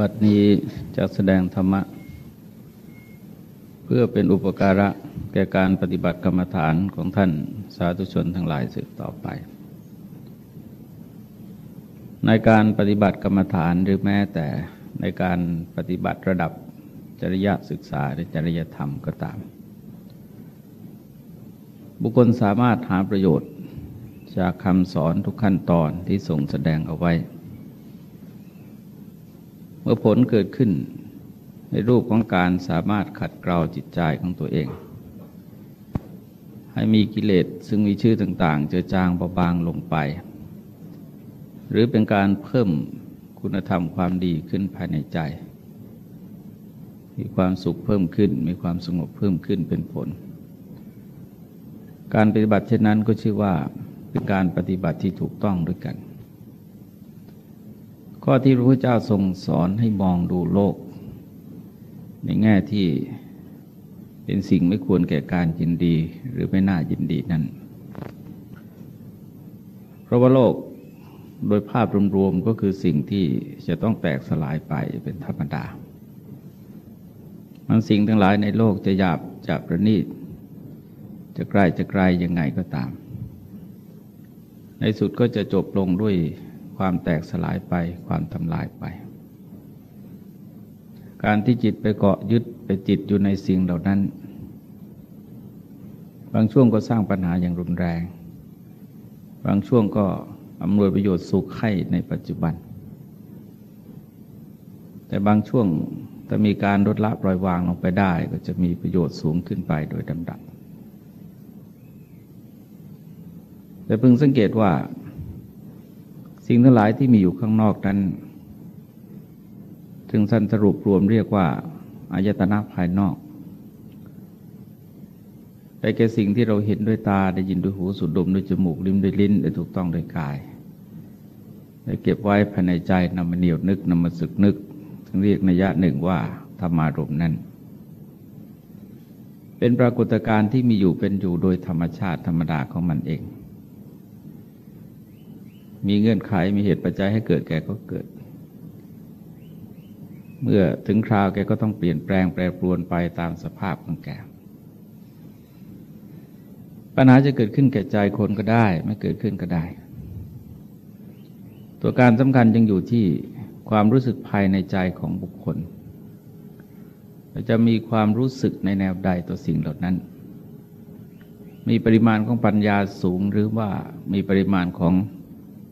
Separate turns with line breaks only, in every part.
บัดนี้จะแสดงธรรมะ เพื่อเป็นอุปการะแก่การปฏิบัติกรรมฐานของท่านสาธุชนทั้งหลายสืบต่อไป ในการปฏิบัติกรรมฐานหรือแม้แต่ในการปฏิบัติระดับจริยศึกษาหรือจริยธรรมก็ตาม บุคคลสามารถหาประโยชน์จากคำสอนทุกขั้นตอนที่ทรงแสดงเอาไว้ เมื่อผลเกิดขึ้นในรูปของการสามารถขัดเกลาจิตใจของตัวเอง ให้มีกิเลสซึ่งมีชื่อต่าง ๆ เจือจางเบาบางลงไป หรือเป็นการเพิ่มคุณธรรมความดีขึ้นภายในใจ มีความสุขเพิ่มขึ้น มีความสงบเพิ่มขึ้นเป็นผล การปฏิบัติเช่นนั้นก็ชื่อว่าเป็นการปฏิบัติที่ถูกต้องด้วยกัน ข้อที่พระพุทธเจ้าทรงสอนให้มองดูโลก ในแง่ที่เป็นสิ่งไม่ควรแก่การยินดีหรือไม่น่ายินดีนั้น เพราะว่าโลกโดยภาพรวมๆก็คือสิ่งที่จะต้องแตกสลายไปเป็นธรรมดา มันสิ่งทั้งหลายในโลกจะหยาบจะประณีต จะไกล้จะไกลยังไงก็ตาม ในสุดก็จะจบลงด้วย ความแตกสลายไปความทำลายไป การที่จิตไปเกาะยึดไปจิตอยู่ในสิ่งเหล่านั้น บางช่วงก็สร้างปัญหาอย่างรุนแรง บางช่วงก็อำนวยประโยชน์สุขให้ในปัจจุบัน แต่บางช่วงถ้ามีการลดละปล่อยวางลงไปได้ ก็จะมีประโยชน์สูงขึ้นไปโดยลำดับแต่พึงสังเกตว่า สิ่งทั้งหลายที่มีอยู่ข้างนอกนั้นถึงสันสรุปรวมเรียกว่าอายตนะภายนอกได้แก่สิ่งที่เราเห็นด้วยตาได้ยินด้วยหูสูดดมด้วยจมูกลิ้มด้วยลิ้นได้ถูกต้องด้วยกายได้เก็บไว้ภายในใจนำมาเหนียวนึกนำมาสึกนึกถึงเรียกนัยยะหนึ่งว่าธรรมารมณ์นั้น เป็นปรากฏการณ์ที่มีอยู่เป็นอยู่โดยธรรมชาติธรรมดาของมันเอง มีเงื่อนไขมีเหตุปัจจัยให้เกิดแก่ก็เกิด เมื่อถึงคราวแกก็ต้องเปลี่ยนแปลงแปรปรวนไปตามสภาพของแกปัญหาจะเกิดขึ้นแก่ใจคนก็ได้ ไม่เกิดขึ้นก็ได้ ตัวการสำคัญยังอยู่ที่ความรู้สึกภายในใจของบุคคลจะมีความรู้สึกในแนวใดต่อสิ่งเหล่านั้น มีปริมาณของปัญญาสูงหรือว่ามีปริมาณของ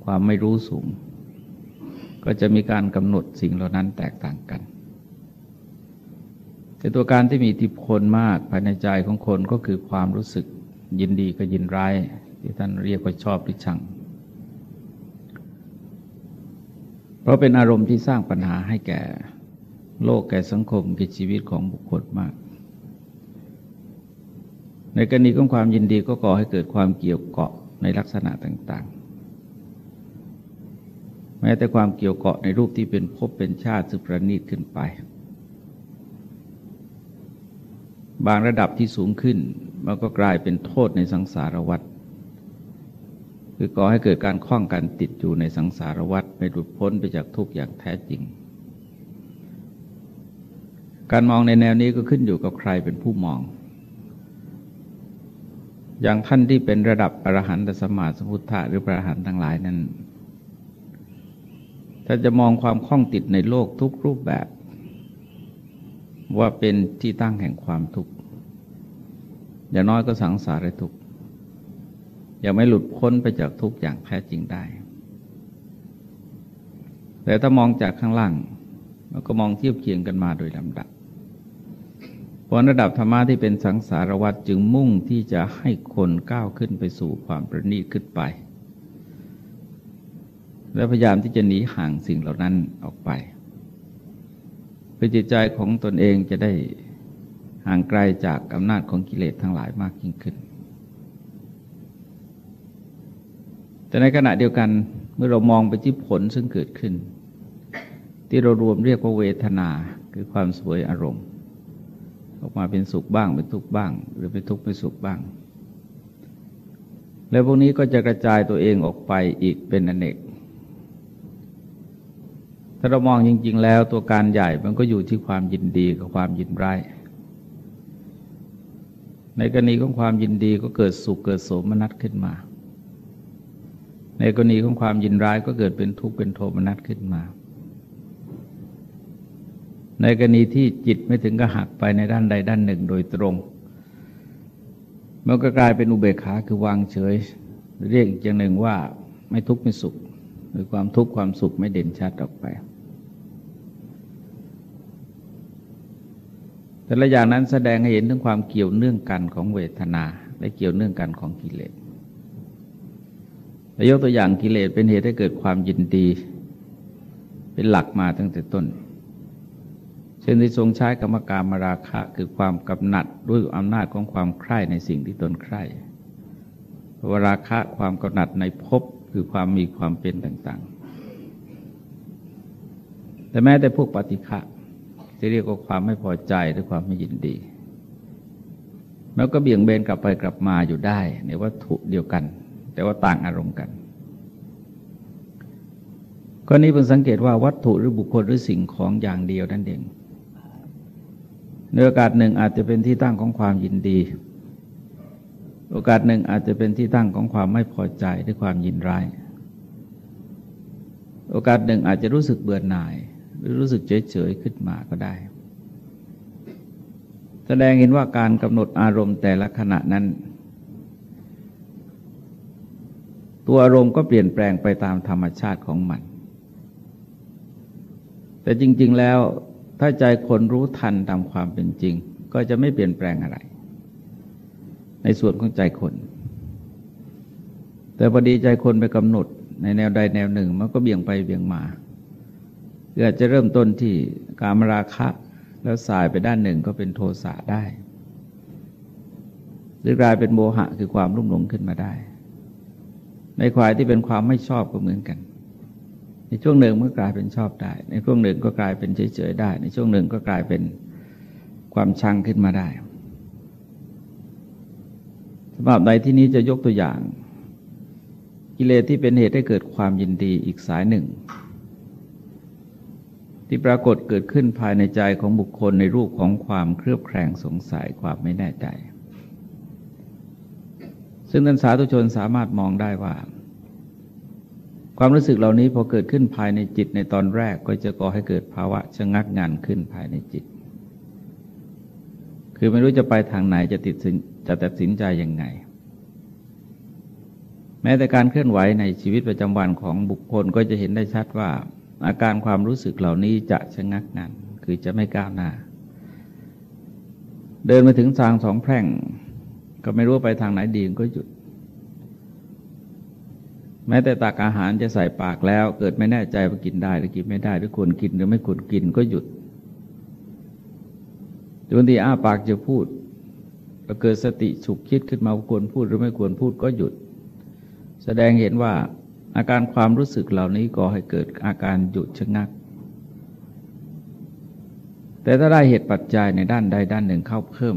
ความไม่รู้สูง ก็จะมีการกำหนดสิ่งเหล่านั้นแตกต่างกัน แต่ตัวการที่มีอิทธิพลมากภายในใจของคนก็คือความรู้สึกยินดีกับยินร้าย ที่ท่านเรียกว่าชอบหรือชัง เพราะเป็นอารมณ์ที่สร้างปัญหาให้แก่โลกแก่สังคมแก่ชีวิตของบุคคลมากในกรณีของความยินดีก็ก่อให้เกิดความเกี่ยวเกาะในลักษณะต่าง แม้แต่ความเกี่ยวเกาะในรูปที่เป็นภพเป็นชาติสุประณีตขึ้นไป บางระดับที่สูงขึ้นมันก็กลายเป็นโทษในสังสารวัฏคือก่อให้เกิดการคล้องกันติดอยู่ในสังสารวัฏไม่หลุดพ้นไปจากทุกข์อย่างแท้จริง การมองในแนวนี้ก็ขึ้นอยู่กับใครเป็นผู้มอง อย่างท่านที่เป็นระดับอรหันตสมาสมุทธะหรือพระอรหันต์ทั้งหลายนั้น ถ้าจะมองความคล้องติดในโลกทุกรูปแบบ ว่าเป็นที่ตั้งแห่งความทุกข์อย่างน้อยก็สังสารทุกข์ยังไม่หลุดพ้นไปจากทุกข์อย่างแท้จริงได้ แต่ถ้ามองจากข้างล่างเราก็มองเทียบเคียงกันมาโดยลำดับผลระดับธรรมะที่เป็นสังสารวัฏจึงมุ่งที่จะให้คนก้าวขึ้นไปสู่ความประณีตขึ้นไป และพยายามที่จะหนีห่างสิ่งเหล่านั้นออกไปเพื่อจิตใจของตนเองจะได้ห่างไกลจากอำนาจของกิเลสทั้งหลายมากยิ่งขึ้น แต่ในขณะเดียวกันเมื่อเรามองไปที่ผลซึ่งเกิดขึ้น ที่เรารวมเรียกว่าเวทนาคือความสวยอารมณ์ ออกมาเป็นสุขบ้างเป็นทุกข์บ้าง หรือเป็นทุกข์เป็นสุขบ้าง แล้วพวกนี้ก็จะกระจายตัวเองออกไปอีกเป็นอนเนก ถ้าเรามองจริง ๆ แล้วตัวการใหญ่มันก็อยู่ที่ความยินดีกับความยินร้ายในกรณีของความยินดีก็เกิดสุขเกิดโสมนัสขึ้นมา ในกรณีของความยินร้ายก็เกิดเป็นทุกข์เป็นโทมนัสขึ้นมา ในกรณีที่จิตไม่ถึงกับหักไปในด้านใดด้านหนึ่งโดยตรง มันก็กลายเป็นอุเบกขาคือวางเฉย เรียกอีกอย่างหนึ่งว่าไม่ทุกข์ไม่สุข หรือความทุกข์ความสุขไม่เด่นชัดออกไป แต่ละอย่างนั้นแสดงให้เห็นถึงความเกี่ยวเนื่องกันของเวทนา และเกี่ยวเนื่องกันของกิเลสยกตัวอย่างกิเลสเป็นเหตุให้เกิดความยินดี เป็นหลักมาตั้งแต่ต้น เช่นที่ทรงใช้กรรมการมาราคะคือความกำหนัดด้วยอำนาจของความใคร่ในสิ่งที่ตนใคร่วราคะความกำหนัดในภพคือความมีความเป็นต่างๆ แต่แม้แต่พวกปฏิฆะ ที่เรียกว่าความไม่พอใจหรือความไม่ยินดีมันก็เบี่ยงเบนกลับไปกลับมาอยู่ได้ในวัตถุเดียวกัน แต่ว่าต่างอารมณ์กันก็นี้เพิ่งสังเกตว่าวัตถุหรือบุคคลหรือสิ่งของอย่างเดียวนั่นเองในโอกาสหนึ่งอาจจะเป็นที่ตั้งของความยินดี โอกาสหนึ่งอาจจะเป็นที่ตั้งของความไม่พอใจด้วยความยินร้าย โอกาสหนึ่งอาจจะรู้สึกเบื่อหน่าย หรือรู้สึกเฉยๆขึ้นมาก็ได้ แสดงเห็นว่าการกำหนดอารมณ์แต่ละขณะนั้น ตัวอารมณ์ก็เปลี่ยนแปลงไปตามธรรมชาติของมัน แต่จริง ๆแล้วถ้าใจคนรู้ทันตามความเป็นจริง ก็จะไม่เปลี่ยนแปลงอะไร ในส่วนของใจคน แต่พอดีใจคนไปกำหนดในแนวใดแนวหนึ่ง มันก็เบี่ยงไปเบี่ยงมา อาจจะเริ่มต้นที่กามราคะ แล้วสายไปด้านหนึ่งก็เป็นโทสะได้ หรือกลายเป็นโมหะคือความรุ่มหลงขึ้นมาได้ ในควายที่เป็นความไม่ชอบก็เหมือนกัน ในช่วงหนึ่งมันกลายเป็นชอบได้ ในช่วงหนึ่งก็กลายเป็นเฉยๆได้ ในช่วงหนึ่งก็กลายเป็นความชังขึ้นมาได้สำหรับในที่นี้จะยกตัวอย่าง กิเลสที่เป็นเหตุให้เกิดความยินดีอีกสายหนึ่ง ที่ปรากฏเกิดขึ้นภายในใจของบุคคลในรูปของความเครือบแคลงสงสัยความไม่แน่ใจ ซึ่งนันสาธุชนสามารถมองได้ว่า ความรู้สึกเหล่านี้พอเกิดขึ้นภายในจิตในตอนแรกก็จะก่อให้เกิดภาวะชะงักงานขึ้นภายในจิต คือไม่รู้จะไปทางไหนจะติดจะตัดสินใจยังไง แม้แต่การเคลื่อนไหวในชีวิตประจำวันของบุคคลก็จะเห็นได้ชัดว่า อาการความรู้สึกเหล่านี้จะชะงักงานคือจะไม่ก้าวหน้า เดินมาถึงทางสองแพร่ง ก็ไม่รู้ไปทางไหนดีก็หยุด แม้แต่ตักอาหารจะใส่ปากแล้ว เกิดไม่แน่ใจว่ากินได้หรือกินไม่ได้หรือควรกินหรือไม่ควรกินก็หยุดบางทีอ้าปากจะพูดก็เกิดสติฉุกคิดขึ้นมาควรพูดหรือไม่ควรพูดก็หยุด แสดงเห็นว่า อาการความรู้สึกเหล่านี้ก่อให้เกิดอาการหยุดชะงัก แต่ถ้าได้เหตุปัจจัยในด้านใดด้านหนึ่งเข้าเพิ่ม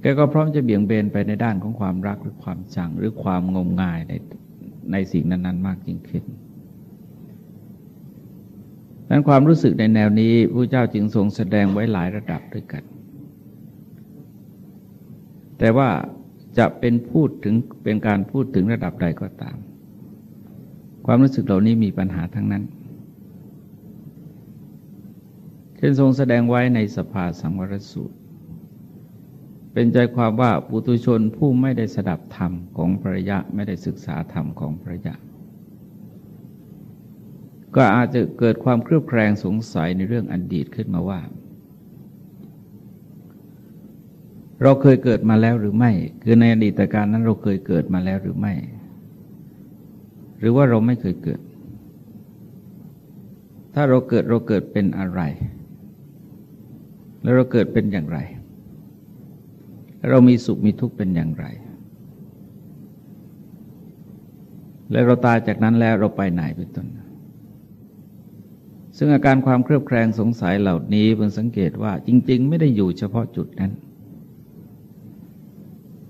แกก็พร้อมจะเบี่ยงเบนไปในด้านของความรักหรือความชังหรือความงมงายในในสิ่งนั้น ๆ มากยิ่งขึ้นดังความรู้สึกในแนวนี้พระเจ้าจึงทรงแสดงไว้หลายระดับด้วยกัน แต่ว่าจะเป็นพูดถึงเป็นการพูดถึงระดับใดก็ตาม ความรู้สึกเหล่านี้มีปัญหาทั้งนั้นเช่นทรงแสดงไว้ในสภาสังวรสูตร เป็นใจความว่าปุตุชนผู้ไม่ได้สดับธรรมของพระยะไม่ได้ศึกษาธรรมของพระยะ ก็อาจจะเกิดความเครือบแคลงสงสัยในเรื่องอดีตขึ้นมาว่า เราเคยเกิดมาแล้วหรือไม่ คือในอดีตการนั้นเราเคยเกิดมาแล้วหรือไม่ หรือว่าเราไม่เคยเกิด ถ้าเราเกิดเราเกิดเป็นอะไร แล้วเราเกิดเป็นอย่างไร เรามีสุขมีทุกข์เป็นอย่างไร และเราตายจากนั้นแล้วเราไปไหนเป็นต้นซึ่งอาการความเครือบแคลงสงสัยเหล่านี้เพิ่งสังเกตว่าจริง ๆ ไม่ได้อยู่เฉพาะจุดนั้น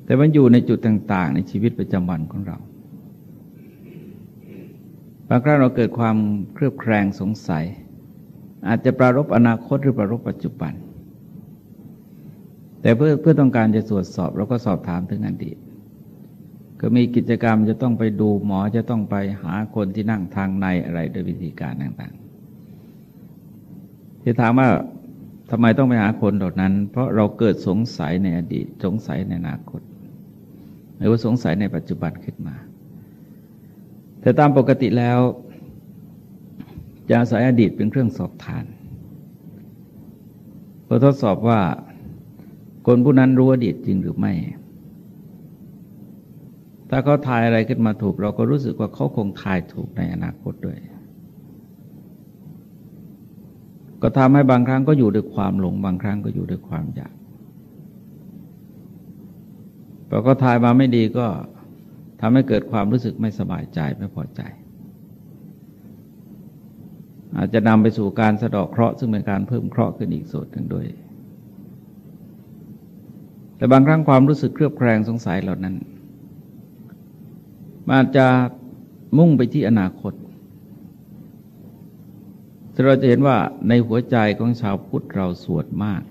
แต่มันอยู่ในจุดต่าง ๆ ในชีวิตประจำวันของเรา บางครั้งเราเกิดความเครือบแคลงสงสัย อาจจะปรารบอนาคตหรือปรารบปัจจุบัน แต่เพื่อเพื่อต้องการจะตรวจสอบเราก็สอบถามถึงอดีตก็มีกิจกรรมจะต้องไปดูหมอจะต้องไปหาคนที่นั่งทางในอะไรโดยวิธีการต่างๆที่ถามว่าทำไมต้องไปหาคนเหล่านั้น เพราะเราเกิดสงสัยในอดีต สงสัยในอนาคต หรือว่าสงสัยในปัจจุบันขึ้นมา แต่ตามปกติแล้วจะอาศัยอดีตเป็นเครื่องสอบทานเพื่อทดสอบว่า คนผู้นั้นรู้อดีตจริงหรือไม่ ถ้าเขาทายอะไรขึ้นมาถูก เราก็รู้สึกว่าเขาคงทายถูกในอนาคตด้วย ก็ทำให้บางครั้งก็อยู่ด้วยความหลง บางครั้งก็อยู่ด้วยความอยากพอก็ทายมาไม่ดีก็ ทำให้เกิดความรู้สึกไม่สบายใจไม่พอใจ อาจจะนำไปสู่การสะดอกเคราะห์ซึ่งเป็นการเพิ่มเคราะห์ขึ้นอีกส่วนหนึ่งด้วย แต่บางครั้งความรู้สึกเครือบแคลงสงสัยเหล่านั้นมันจะมุ่งไปที่อนาคตเราจะเห็นว่าในหัวใจของชาวพุทธเราสวดมาก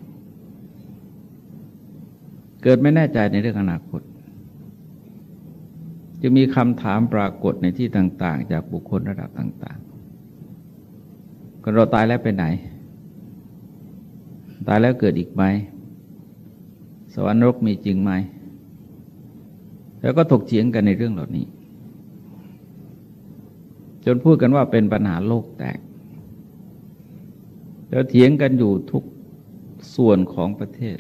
เกิดไม่แน่ใจในเรื่องอนาคต จะมีคำถามปรากฏในที่ต่าง ๆ จากบุคคลระดับต่างๆคนเราตายแล้วไปไหน ตายแล้วเกิดอีกไหม สวรรค์นรกมีจริงไหม แล้วก็ถกเถียงกันในเรื่องเหล่านี้ จนพูดกันว่าเป็นปัญหาโลกแตก แล้วเถียงกันอยู่ทุกส่วนของประเทศ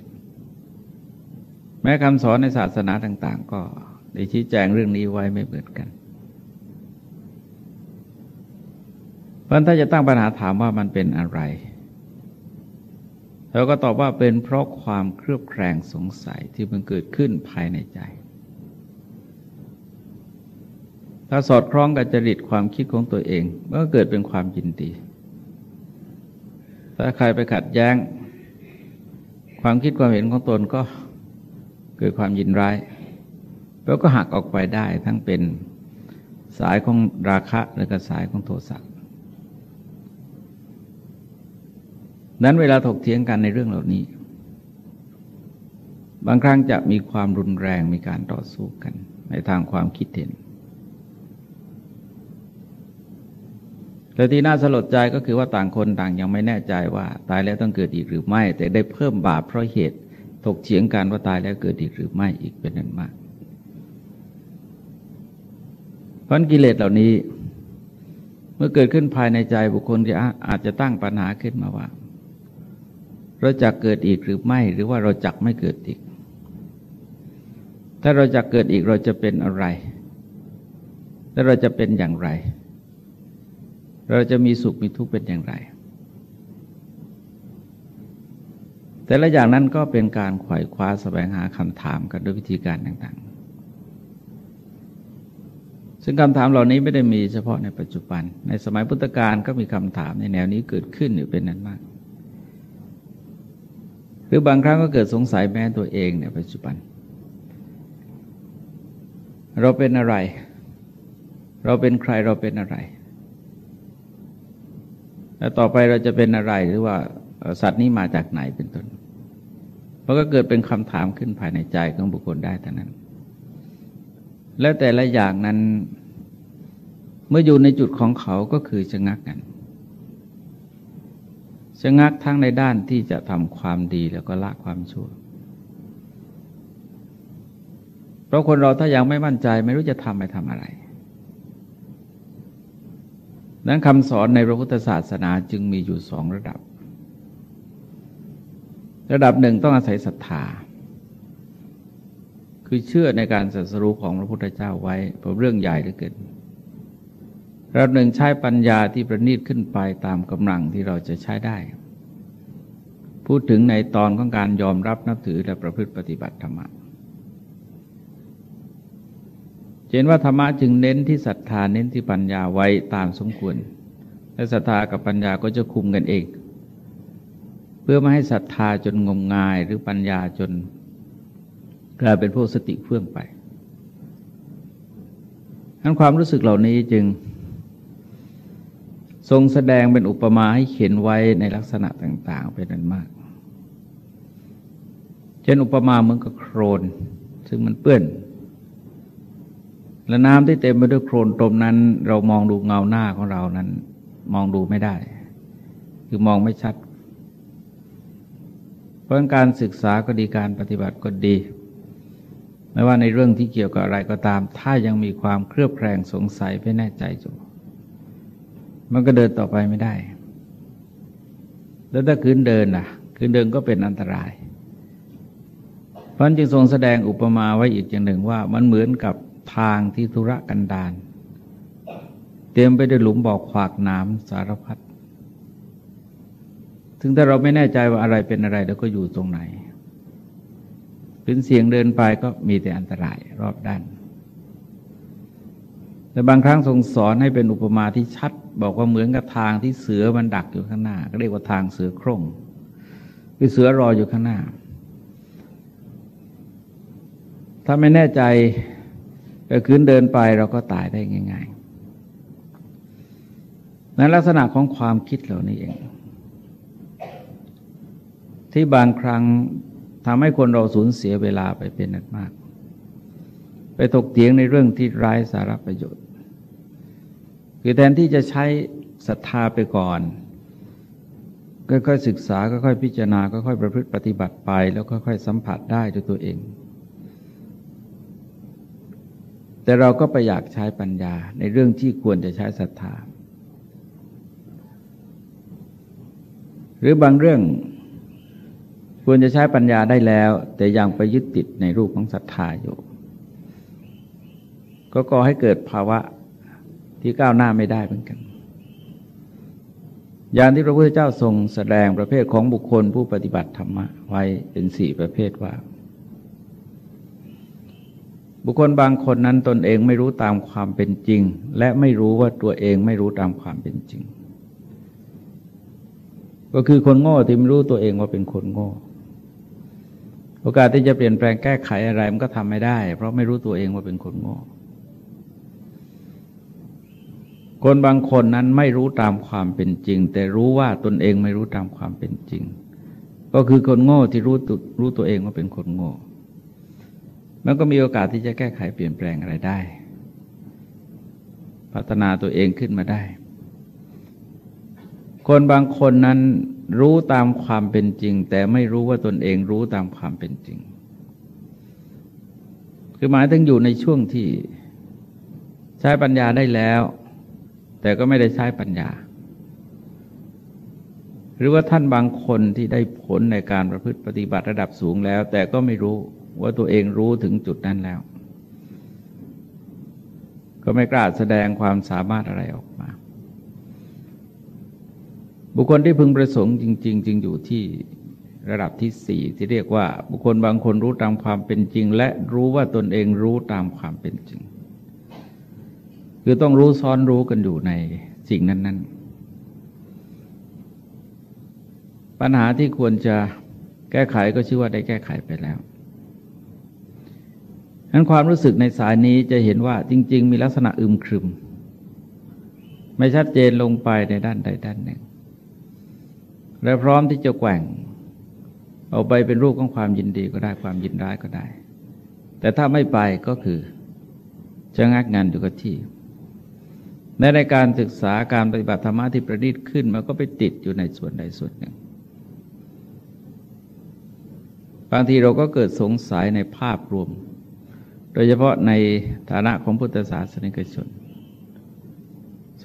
แม้คำสอนในศาสนาต่าง ๆ ก็ ได้ชี้แจงเรื่องนี้ไว้ไม่เหมือนกัน เพราะถ้าจะตั้งปัญหาถามว่ามันเป็นอะไรเราก็ตอบว่าเป็นเพราะความเครือบแคลงสงสัยที่มันเกิดขึ้นภายในใจ ถ้าสอดคล้องกับจริตความคิดของตัวเองมันก็เกิดเป็นความยินดี ถ้าใครไปขัดแย้ง ความคิดความเห็นของตนก็เกิดความยินร้าย แล้วก็หักออกไปได้ทั้งเป็นสายของราคะและก็สายของโทสะนั้นเวลาถกเถียงกันในเรื่องเหล่านี้ บางครั้งจะมีความรุนแรงมีการต่อสู้กัน ในทางความคิดเห็นแต่ที่น่าสลดใจก็คือว่าต่างคนต่างยังไม่แน่ใจว่า ตายแล้วต้องเกิดอีกหรือไม่ แต่ได้เพิ่มบาปเพราะเหตุถกเฉียงกันว่าตายแล้วเกิดอีกหรือไม่อีกเป็นนั้นมาก เพราะกิเลสเหล่านี้ เมื่อเกิดขึ้นภายในใจบุคคลจะอาจจะตั้งปัญหาขึ้นมาว่า เราจะเกิดอีกหรือไม่ หรือว่าเราจักไม่เกิดอีก ถ้าเราจะเกิดอีกเราจะเป็นอะไรและเราจะเป็นอย่างไร เราจะมีสุขมีทุกข์เป็นอย่างไร แต่ละอย่างนั้นก็เป็นการขวายคว้าแสวงหาคำถามกันด้วยวิธีการต่าง ซึ่งคำถามเหล่านี้ไม่ได้มีเฉพาะในปัจจุบัน ในสมัยพุทธกาลก็มีคำถามในแนวนี้เกิดขึ้นอยู่เป็นนั้นมาก หรือบางครั้งก็เกิดสงสัยแม้ตัวเองในปัจจุบัน เราเป็นอะไร เราเป็นใครเราเป็นอะไร แล้วต่อไปเราจะเป็นอะไรหรือว่าสัตว์นี้มาจากไหนเป็นต้นมันก็เกิดเป็นคำถามขึ้นภายในใจของบุคคลได้ทั้งนั้น แล้วแต่ละอย่างนั้น เมื่ออยู่ในจุดของเขาก็คือชะงักกันชะงักทั้งในด้านที่จะทำความดีแล้วก็ละความชั่ว เพราะคนเราถ้ายังไม่มั่นใจไม่รู้จะทำไปทำอะไรนั้นคำสอนในพระพุทธศาสนาจึงมีอยู่สองระดับ ระดับหนึ่งต้องอาศัยศรัทธา คือเชื่อในการสัสรู้ของพระพุทธเจ้าไว้เพราะเรื่องใหญ่เหลือเกินระดับหนึ่งใช้ปัญญาที่ประณีตขึ้นไปตามกำลังที่เราจะใช้ได้ พูดถึงในตอนของการยอมรับนับถือและประพฤติปฏิบัติธรรมะเห็นว่าธรรมะจึงเน้นที่ศรัทธาเน้นที่ปัญญาไว้ตามสมควร และศรัทธากับปัญญาก็จะคุมกันเอง เพื่อไม่ให้ศรัทธาจนงมงายหรือปัญญาจน กลายเป็นพวกสติเฟื่องไปทั้นความรู้สึกเหล่านี้จึง ทรงแสดงเป็นอุปมาให้เขียนไว้ในลักษณะต่าง ๆ เป็นนั้นมาก เช่นอุปมาเหมือนกับโครน ซึ่งมันเปื้อน และน้ำที่เต็มไปด้วยโครนตรมนั้น เรามองดูเงาหน้าของเรานั้น มองดูไม่ได้ คือมองไม่ชัด เพราะการศึกษาก็ดีการปฏิบัติก็ดี ไม่ว่าในเรื่องที่เกี่ยวกับอะไรก็ตาม ถ้ายังมีความเครือบแคลงสงสัยไม่แน่ใจอยู่มันก็เดินต่อไปไม่ได้ แล้วถ้าคืนเดินล่ะ คืนเดินก็เป็นอันตราย เพราะจึงทรงแสดงอุปมาไว้อีกอย่างหนึ่งว่า มันเหมือนกับทางที่ธุระกันดารเตรียมไปด้วยหลุมบอกขวากน้ำสารพัดถึงถ้าเราไม่แน่ใจว่าอะไรเป็นอะไร แล้วก็อยู่ตรงไหน เป็นเสียงเดินไปก็มีแต่อันตรายรอบด้าน แต่บางครั้งทรงสอนให้เป็นอุปมาที่ชัด บอกว่าเหมือนกับทางที่เสือมันดักอยู่ข้างหน้า ก็เรียกว่าทางเสือโคร่งคือเสือรออยู่ข้างหน้า ถ้าไม่แน่ใจก็คืนเดินไปเราก็ตายได้ง่ายๆนั้นลักษณะของความคิดเหล่านี้เอง ที่บางครั้ง ทำให้คนเราสูญเสียเวลาไปเป็นนักมาก ไปตกเถียงในเรื่องที่ไร้สาระประโยชน์ คือแทนที่จะใช้ศรัทธาไปก่อนค่อยๆศึกษาค่อยๆพิจารณาค่อยๆประพฤติปฏิบัติไป แล้วค่อยๆสัมผัสได้ด้วยตัวเอง แต่เราก็ไปอยากใช้ปัญญาในเรื่องที่ควรจะใช้ศรัทธา หรือบางเรื่อง ควรจะใช้ปัญญาได้แล้ว แต่ยังไปยึดติดในรูปของศรัทธาอยู่ ก็ก่อให้เกิดภาวะที่ก้าวหน้าไม่ได้เหมือนกัน อย่างที่พระพุทธเจ้าทรงแสดงประเภทของบุคคลผู้ปฏิบัติธรรมะไว้เป็นสี่ประเภทว่า บุคคลบางคนนั้นตนเองไม่รู้ตามความเป็นจริง และไม่รู้ว่าตัวเองไม่รู้ตามความเป็นจริง ก็คือคนโง่ที่ไม่รู้ตัวเองว่าเป็นคนโง่ โอกาสที่จะเปลี่ยนแปลงแก้ไขอะไรมันก็ทำไม่ได้ เพราะไม่รู้ตัวเองว่าเป็นคนโง่คนบางคนนั้นไม่รู้ตามความเป็นจริง แต่รู้ว่าตนเองไม่รู้ตามความเป็นจริง ก็คือคนโง่ที่รู้รู้ตัวเองว่าเป็นคนโง่มันก็มีโอกาสที่จะแก้ไขเปลี่ยนแปลงอะไรได้ พัฒนาตัวเองขึ้นมาได้ คนบางคนนั้น รู้ตามความเป็นจริง แต่ไม่รู้ว่าตนเองรู้ตามความเป็นจริง คือหมายถึงอยู่ในช่วงที่ใช้ปัญญาได้แล้ว แต่ก็ไม่ได้ใช้ปัญญา หรือว่าท่านบางคนที่ได้ผลในการประพฤติปฏิบัติระดับสูงแล้ว แต่ก็ไม่รู้ว่าตัวเองรู้ถึงจุดนั้นแล้ว ก็ไม่กล้าแสดงความสามารถอะไรออกมา บุคคลที่พึงประสงค์จริง ๆ จึงอยู่ที่ระดับที่สี่ที่เรียกว่า บุคคลบางคนรู้ตามความเป็นจริง และรู้ว่าตนเองรู้ตามความเป็นจริง คือต้องรู้ซ้อนรู้กันอยู่ในสิ่งนั้น ๆ ปัญหาที่ควรจะแก้ไขก็ชื่อว่าได้แก้ไขไปแล้วนั้นความรู้สึกในสายนี้จะเห็นว่าจริง ๆ มีลักษณะอึมครึม ไม่ชัดเจนลงไปในด้านใดด้านหนึ่ง และพร้อมที่จะแกว่งเอาไปเป็นรูปของความยินดีก็ได้ความยินร้ายก็ได้ แต่ถ้าไม่ไปก็คือจะงักงานอยู่กับที่ในในการศึกษาการปฏิบัติธรรมะที่ประดิษฐ์ขึ้นมันก็ไปติดอยู่ในส่วนใดส่วนหนึ่ง บางทีเราก็เกิดสงสัยในภาพรวม โดยเฉพาะในฐานะของพุทธศาสนิกชน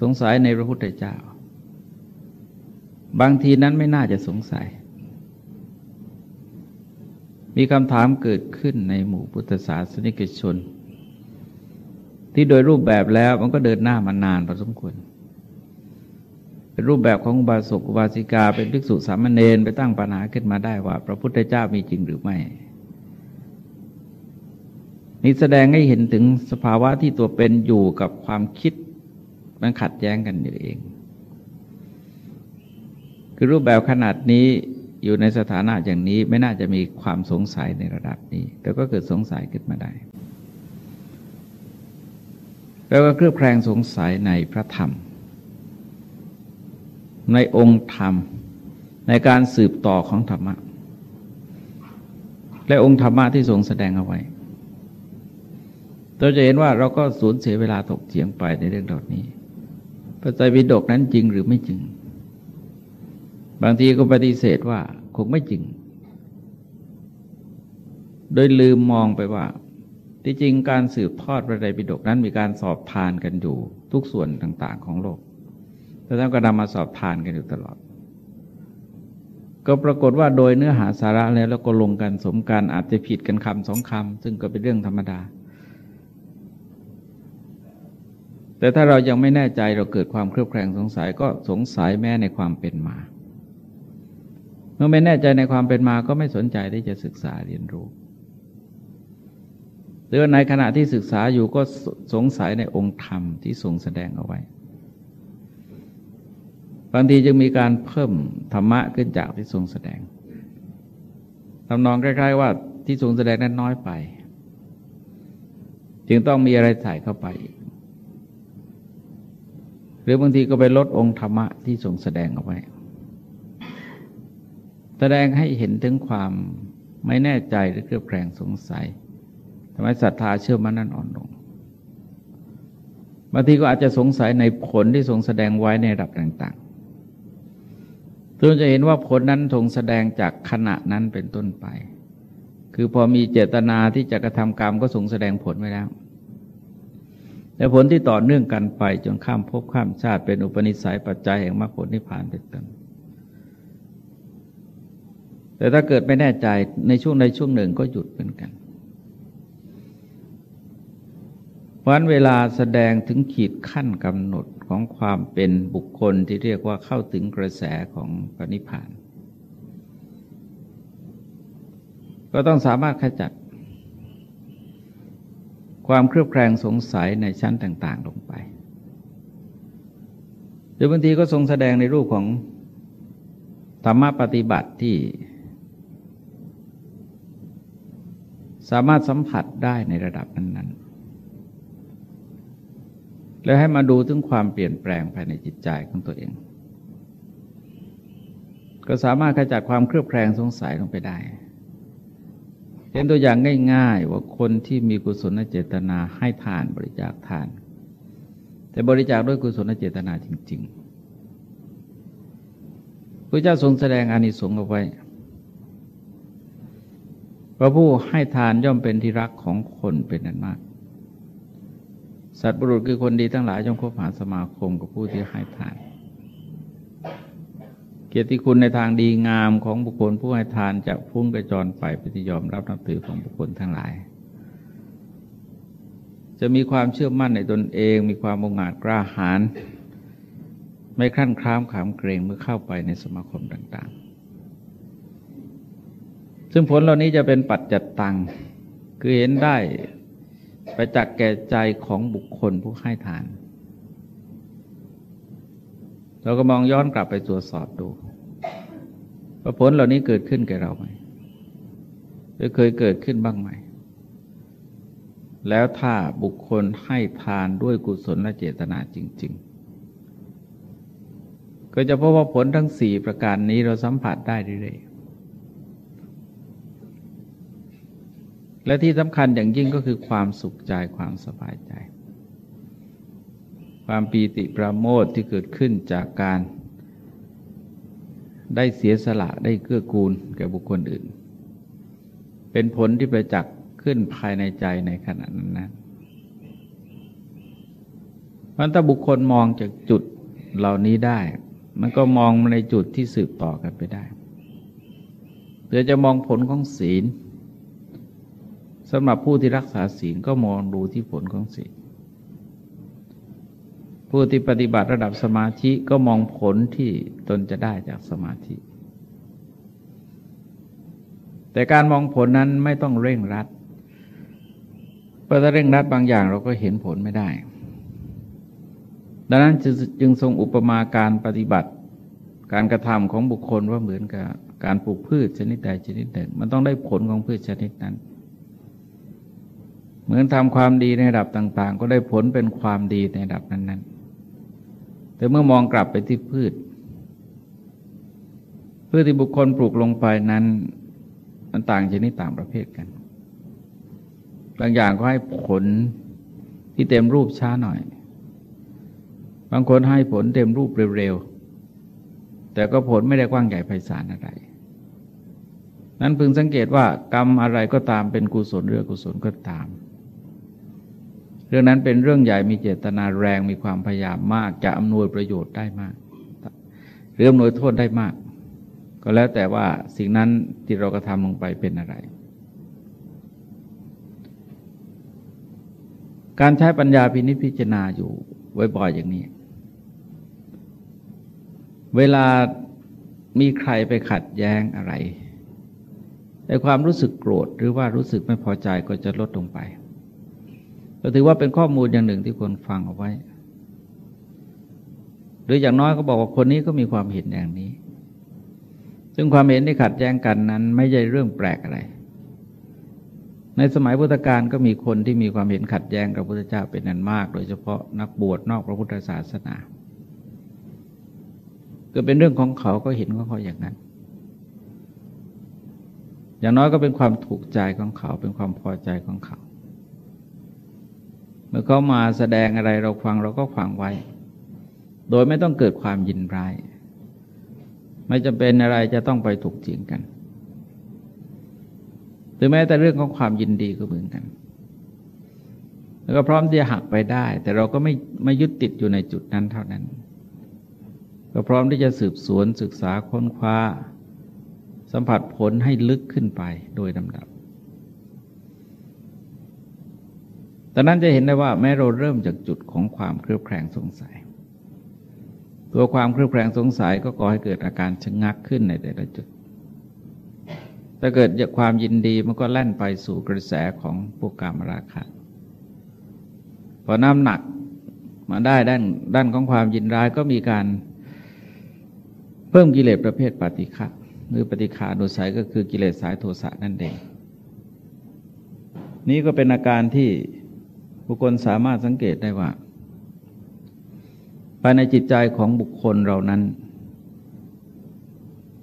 สงสัยในพระพุทธเจ้า บางทีนั้นไม่น่าจะสงสัย มีคำถามเกิดขึ้นในหมู่พุทธศาสนิกชน ที่โดยรูปแบบแล้วมันก็เดินหน้ามานานพอสมควร เป็นรูปแบบของบาสกอุบาสิกา เป็นภิกษุสามเณรไปตั้งปัญหาขึ้นมาได้ว่า พระพุทธเจ้ามีจริงหรือไม่นี่แสดงให้เห็นถึงสภาวะที่ตัวเป็นอยู่กับความคิดมันขัดแย้งกันอยู่เอง คือรูปแบบขนาดนี้อยู่ในสถานะอย่างนี้ไม่น่าจะมีความสงสัยในระดับนี้ แต่ก็เกิดสงสัยขึ้นมาได้แล้วก็เครือบแคลงสงสัยในพระธรรม ในองค์ธรรม ในการสืบต่อของธรรมะ และองค์ธรรมะที่ทรงแสดงเอาไว้เราจะเห็นว่าเราก็สูญเสียเวลาถกเถียงไปในเรื่องเหล่านี้พระไตรปิฎกนั้นจริงหรือไม่จริง บางทีก็ปฏิเสธว่าคงไม่จริง โดยลืมมองไปว่า ที่จริงการสืบทอดพระไตรปิฎกนั้นมีการสอบทานกันอยู่ทุกส่วนต่าง ๆ ของโลกแต่ท่านก็นำมาสอบทานกันอยู่ตลอด ก็ปรากฏว่าโดยเนื้อหาสาระแล้วแล้วก็ลงกันสมการอาจจะผิดกันคำสองคำซึ่งก็เป็นเรื่องธรรมดา แต่ถ้าเรายังไม่แน่ใจเราเกิดความเครือบแคลงสงสัยก็สงสัยแม้ในความเป็นมา เมื่อไม่แน่ใจในความเป็นมาก็ไม่สนใจที่จะศึกษาเรียนรู้หรือในขณะที่ศึกษาอยู่ก็สงสัยในองค์ธรรมที่ทรงแสดงเอาไว้ บางทีจึงมีการเพิ่มธรรมะขึ้นจากที่ทรงแสดงทำนองใกล้ๆว่าที่ทรงแสดงนั้นน้อยไป จึงต้องมีอะไรใส่เข้าไปอีกรือบางทีก็ไปลดองค์ธรรมะที่ทรงแสดงเอาไว้ แสดงให้เห็นถึงความไม่แน่ใจหรือเครือบแคลงสงสัยทำให้ศรัทธาเชื่อมั่นนั้นอ่อนลงบางทีก็อาจจะสงสัยในผลที่ทรงแสดงไว้ในระดับต่างๆเราจะเห็นว่าผลนั้นทรงแสดงจากขณะนั้นเป็นต้นไป คือพอมีเจตนาที่จะกระทำกรรมก็ทรงแสดงผลไว้แล้วแต่ผลที่ต่อเนื่องกันไปจนข้ามภพข้ามชาติเป็นอุปนิสัยปัจจัยแห่งมรรคผลนิพพานเป็นต้น แต่ถ้าเกิดไม่แน่ใจในช่วงใดช่วงหนึ่งก็หยุดเป็นกัน เพราะเวลาแสดงถึงขีดขั้นกำหนดของความเป็นบุคคลที่เรียกว่าเข้าถึงกระแสของปณิพาน ก็ต้องสามารถขจัด ความเครือบแคลงสงสัยในชั้นต่าง ๆ ลงไป หรือบางทีก็ทรงแสดงในรูปของธรรมปฏิบัติที่ สามารถสัมผัสได้ในระดับนั้นๆ แล้วให้มาดูถึงความเปลี่ยนแปลงภายในจิตใจของตัวเอง ก็สามารถขจัดความเครือบแคลงสงสัยลงไปได้เป็นตัวอย่างง่าย ๆ ว่าคนที่มีกุศลเจตนาให้ทานบริจาคทาน แต่บริจาคด้วยกุศลเจตนาจริง ๆพระเจ้าทรงแสดงอานิสงส์เอาไว้ พระผู้ให้ทานย่อมเป็นที่รักของคนเป็นนันมาก สัตว์บุรุษคือคนดีทั้งหลายจงคบหาสมาคมกับผู้ที่ให้ทาน เกียรติคุณในทางดีงามของบุคคลผู้ให้ทานจะพุ่งกระจรไปปฏิยอมรับนับถือของบุคคลทั้งหลาย จะมีความเชื่อมั่นในตนเอง มีความองอาจกล้าหาญไม่คลั่นคล้ามขามเกรงเมื่อเข้าไปในสมาคมต่าง ๆ ซึ่งผลเหล่านี้จะเป็นปัจจัตตัง คือเห็นได้ไปจากแก่ใจของบุคคลผู้ให้ทาน เราก็มองย้อนกลับไปตรวจสอบดูว่าผลเหล่านี้เกิดขึ้นแก่เราไหมหรือเคยเกิดขึ้นบ้างไหม แล้วถ้าบุคคลให้ทานด้วยกุศลและเจตนาจริง ๆ ก็จะพบว่าผลทั้งสี่ประการนี้เราสัมผัสได้เรื่อยๆ และที่สำคัญอย่างยิ่งก็คือความสุขใจความสบายใจ ความปีติประโมทที่เกิดขึ้นจากการได้เสียสละได้เกื้อกูลแก่บุคคลอื่น เป็นผลที่ประจักษ์ขึ้นภายในใจในขณะนั้นนะมันถ้าบุคคลมองจากจุดเหล่านี้ได้ มันก็มองในจุดที่สืบต่อกันไปได้เดี๋ยวจะมองผลของศีล สำหรับผู้ที่รักษาศีลก็มองดูที่ผลของศีลผู้ที่ปฏิบัติระดับสมาธิก็มองผลที่ตนจะได้จากสมาธิ แต่การมองผลนั้นไม่ต้องเร่งรัด เพราะถ้าเร่งรัดบางอย่างเราก็เห็นผลไม่ได้ ดังนั้นจึงทรงอุปมาการปฏิบัติ การกระทำของบุคคลว่าเหมือนกับการปลูกพืชชนิดใดชนิดหนึ่ง มันต้องได้ผลของพืชชนิดนั้น เหมือนทำความดีในระดับต่าง ๆ ก็ได้ผลเป็นความดีในระดับนั้น ๆ แต่เมื่อมองกลับไปที่พืช พื่อที่บุคคลปลูกลงไปนั้น มันต่างชนิดต่างประเภทกัน บางอย่างก็ให้ผลที่เต็มรูปช้าหน่อย บางคนให้ผลเต็มรูปเร็วๆ แต่ก็ผลไม่ได้กว้างใหญ่ไพศาลอะไรนั้นพึงสังเกตว่ากรรมอะไรก็ตามเป็นกุศลเรื่องกุศลก็ตาม เรื่องนั้นเป็นเรื่องใหญ่มีเจตนาแรงมีความพยายามมาก จะอำนวยประโยชน์ได้มาก หรืออำนวยโทษได้มาก ก็แล้วแต่ว่าสิ่งนั้นที่เรากระทำลงไปเป็นอะไร การใช้ปัญญาพินิจพิจารณาอยู่บ่อยๆอย่างนี้ เวลามีใครไปขัดแย้งอะไรในความรู้สึกโกรธหรือว่ารู้สึกไม่พอใจก็จะลดลงไป เราถือว่าเป็นข้อมูลอย่างหนึ่งที่ควรฟังเอาไว้ หรืออย่างน้อยก็บอกว่าคนนี้ก็มีความเห็นอย่างนี้ ซึ่งความเห็นที่ขัดแย้งกันนั้น ไม่ใช่เรื่องแปลกอะไร ในสมัยพุทธกาลก็มีคนที่มีความเห็นขัดแย้งกับพระพุทธเจ้าเป็นนันมาก โดยเฉพาะนักบวชนอกพระพุทธศาสนาก็เป็นเรื่องของเขาก็เห็นของเขาอย่างนั้น อย่างน้อยก็เป็นความถูกใจของเขา เป็นความพอใจของเขา เมื่อเขามาแสดงอะไรเราฟังเราก็ฟังไว้ โดยไม่ต้องเกิดความยินร้าย ไม่จำเป็นอะไรจะต้องไปถูกจริงกัน หรือแม้แต่เรื่องของความยินดีก็เหมือนกัน แล้วก็พร้อมที่จะหักไปได้ แต่เราก็ไม่ไม่ยึดติดอยู่ในจุดนั้นเท่านั้น ก็พร้อมที่จะสืบสวนศึกษาค้นคว้า สัมผัสผลให้ลึกขึ้นไปโดยลำดับ ตอนนั้นจะเห็นได้ว่าแม้เราเริ่มจากจุดของความเครือบแคลงสงสัย ตัวความเครือบแคลงสงสัยก็ก่อให้เกิดอาการชะงักขึ้นในแต่ละจุดถ้าเกิดจากความยินดีมันก็แล่นไปสู่กระแสของพวกกามราคะพอน้ำหนักมาได้ด้านด้านของความยินร้ายก็มีการเพิ่มกิเลสประเภทปฏิฆะหรือปฏิฆาโดยสายก็คือกิเลสสายโทสะนั่นเอง นี้ก็เป็นอาการที่ บุคคลสามารถสังเกตได้ว่า ภายในจิตใจของบุคคลเรานั้น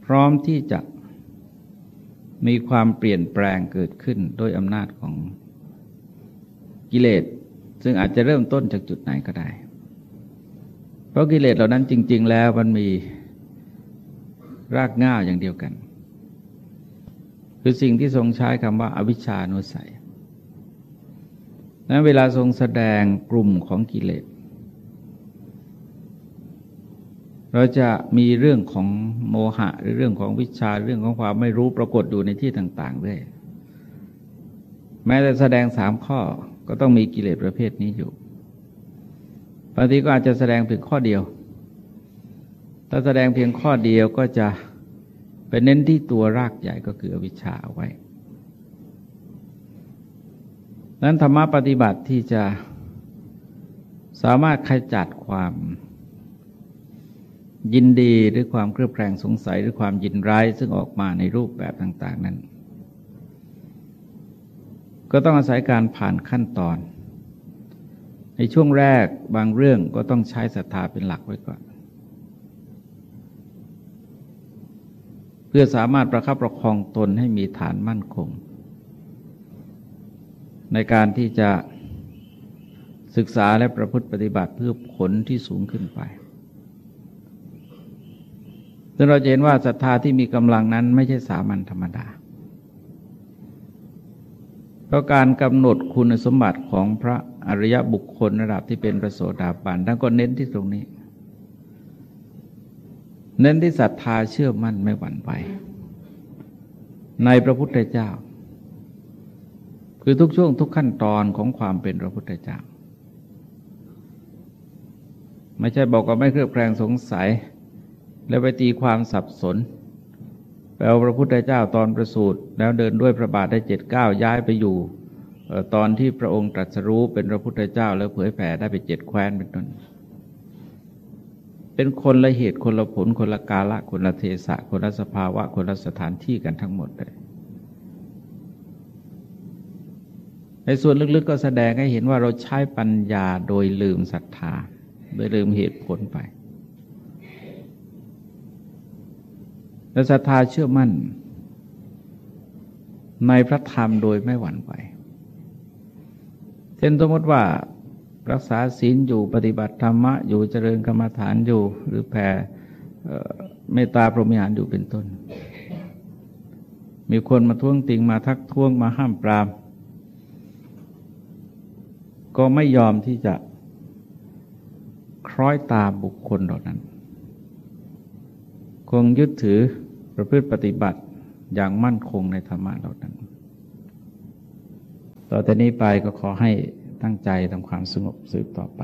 พร้อมที่จะมีความเปลี่ยนแปลงเกิดขึ้นด้วยอำนาจของกิเลส ซึ่งอาจจะเริ่มต้นจากจุดไหนก็ได้ เพราะกิเลสเหล่านั้นจริง ๆ แล้วมันมีรากง่าอย่างเดียวกัน คือสิ่งที่ทรงใช้คำว่าอวิชชานุสัย นั้นเวลาทรงแสดงกลุ่มของกิเลส เราจะมีเรื่องของโมหะหรือเรื่องของวิชาเรื่องของความไม่รู้ปรากฏอยู่ในที่ต่างๆด้วย แม้แต่แสดงสามข้อก็ต้องมีกิเลสประเภทนี้อยู่บางทีก็อาจจะแสดงเพียงข้อเดียว ถ้าแสดงเพียงข้อเดียวก็จะเป็นเน้นที่ตัวรากใหญ่ก็คืออวิชชาเอาไว้ นั้นธรรมะปฏิบัติที่จะสามารถขจัดความยินดีหรือความเครือบแคลงสงสัยหรือความยินร้าย ซึ่งออกมาในรูปแบบต่าง ๆ นั้น ก็ต้องอาศัยการผ่านขั้นตอน ในช่วงแรกบางเรื่องก็ต้องใช้ศรัทธาเป็นหลักไว้ก่อน เพื่อสามารถประคับประคองตนให้มีฐานมั่นคง ในการที่จะศึกษาและประพฤติปฏิบัติเพื่อผลที่สูงขึ้นไปซึ่งเราเห็นว่าศรัทธาที่มีกำลังนั้นไม่ใช่สามัญธรรมดา เพราะการกำหนดคุณสมบัติของพระอริยบุคคลระดับที่เป็นประโสดาบันท่านก็เน้นที่ตรงนี้ เน้นที่ศรัทธาเชื่อมั่นไม่หวั่นไหวในพระพุทธเจ้า คือทุกช่วงทุกขั้นตอนของความเป็นพระพุทธเจ้า ไม่ใช่บอกว่าไม่เครือบแคลงสงสัย แล้วไปตีความสับสนแปลว่าพระพุทธเจ้าตอนประสูติแล้วเดินด้วยพระบาทได้เจ็ดเก้าย้ายไปอยู่ตอนที่พระองค์ตรัสรู้เป็นพระพุทธเจ้า แล้วเผยแผ่ได้ไปเจ็ดแคว้นเป็นต้น เป็นคนละเหตุคนละผลคนละกาละคนละเทศะคนละสภาวะคนละสถานที่กันทั้งหมดเลย ในส่วนลึกๆก็แสดงให้เห็นว่าเราใช้ปัญญาโดยลืมศรัทธา โดยลืมเหตุผลไป และศรัทธาเชื่อมั่น ในพระธรรมโดยไม่หวั่นไหวเช่นสมมติว่ารักษาศีลอยู่ปฏิบัติธรรมะ อยู่เจริญกรรมฐานอยู่ หรือแผ่เมตตาพรหมิหารอยู่เป็นต้น มีคนมาท้วงติงมาทักท้วงมาห้ามปราม ก็ไม่ยอมที่จะคล้อยตามบุคคลเหล่านั้น คงยึดถือประพฤติปฏิบัติอย่างมั่นคงในธรรมะเหล่านั้น ต่อแต่นี้ไปก็ขอให้ตั้งใจทำความสงบสืบต่อไป